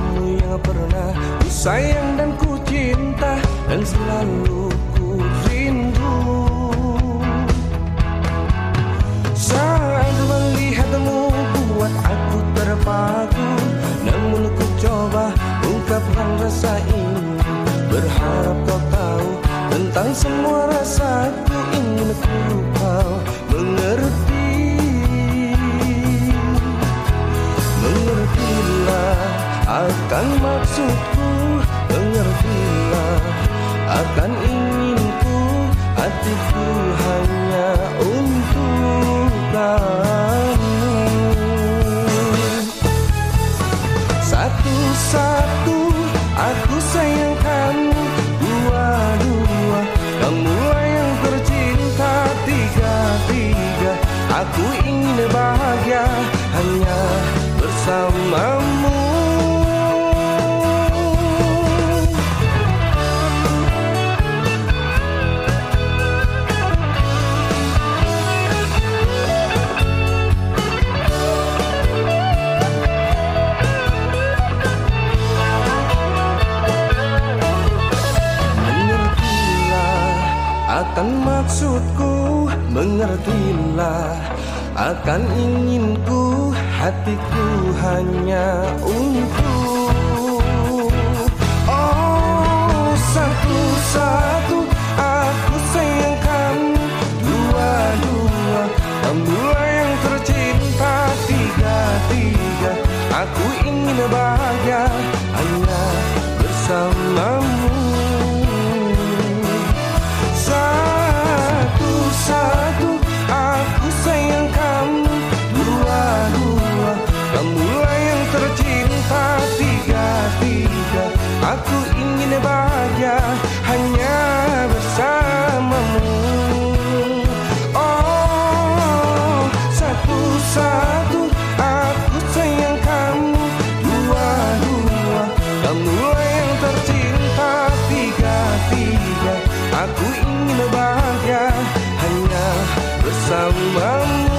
kamu yang pernah ku sayang dan ku cinta dan selalu ku rindu. Saat melihatmu buat aku terpaku. Namun ku coba ungkapkan rasa ini. Berharap kau tahu tentang semua rasa ku ingin ku kau mengerti. Mengertilah akan maksudku Mengertilah akan inginku Hatiku hanya untuk kamu Satu-satu aku sayang kamu Dua-dua kamu yang tercinta Tiga-tiga. Aku ingin bahagia Hanya bersamamu maksudku Mengertilah akan inginku Hatiku hanya untuk. Oh satu-satu aku sayang kamu Dua-dua. Kamu yang tercinta Tiga-tiga. Aku ingin bahagia Hanya bersamamu hanya bersamamu.